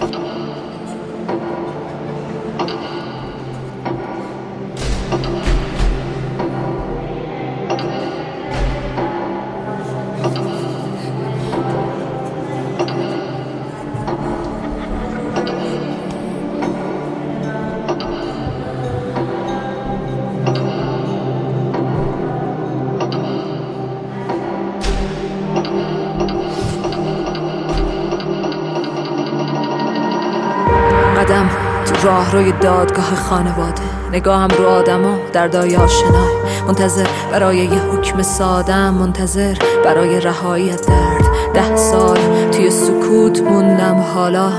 Thank. راه روی دادگاه خانواده. نگاهم رو آدما در دای آشنا منتظر برای یه حکم سادم منتظر برای رهایی درد. ده سال توی سکوت موندم حالا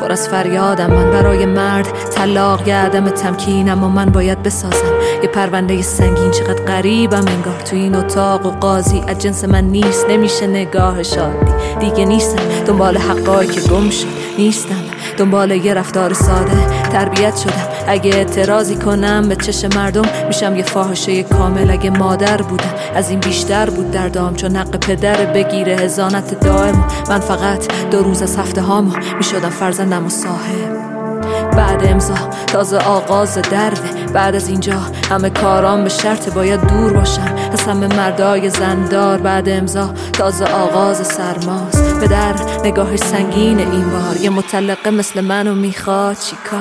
پر از فریادم. من برای مرد طلاق گردم تمکینم و من باید بسازم. یه پرونده سنگین چقدر قریبم انگار تو این اتاق و قاضی. از جنس من نیست نمیشه نگاه شادی. دیگه نیستم دنبال حقایی که گم شد. نیستم. دنبال یه رفتار ساده. تربیت شدم. اگه اعتراضی کنم به چش مردم میشم یه فاحشه کامل. اگه مادر بودم از این بیشتر بود در دام چون حق پدر بگیره هزانت دائم. من فقط دو روز از هفته هامو می‌شدم فرزندم و صاحب. بعد امضا تازه آغاز درده. بعد از اینجا همه کارام به شرط باید دور باشم. از همه مردای زندار بعد امضا تازه آغاز سرماست. به در نگاهش سنگین این بار. یه مطلقه مثل منو می‌خواد چیکار؟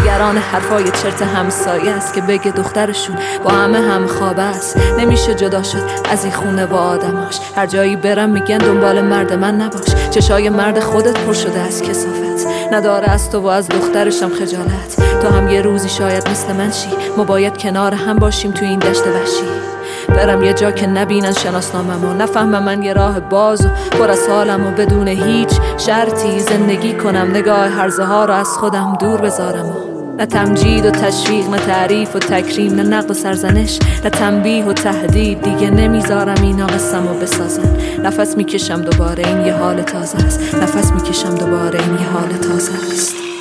نگران حرفای چرت همسایه است که بگه دخترشون با همه هم خواب است. نمیشه جدا شد از این خونه با آدماش. هر جایی برم میگن دنبال مرد من نباش. چشای مرد خودت پر شده از کسافت. نداره از تو و از دخترشم خجالت. تو هم یه روزی شاید مثل من شی ما باید کنار هم باشیم تو این دشت وحشی. برم یه جا که نبینن شناسنامم و نفهمم من یه راه باز و پر از حالم و بدون هیچ شرطی زندگی کنم. نگاه هرزه ها رو از خودم دور بذارم و نه تمجید و تشویق نه تعریف و تکریم نه نقد و سرزنش نه تنبیه و تهدید. دیگه نمی‌ذارم اینا قسم و بسازن. نفس می‌کشم دوباره این یه حال تازه است. نفس می‌کشم دوباره این یه حال تازه است.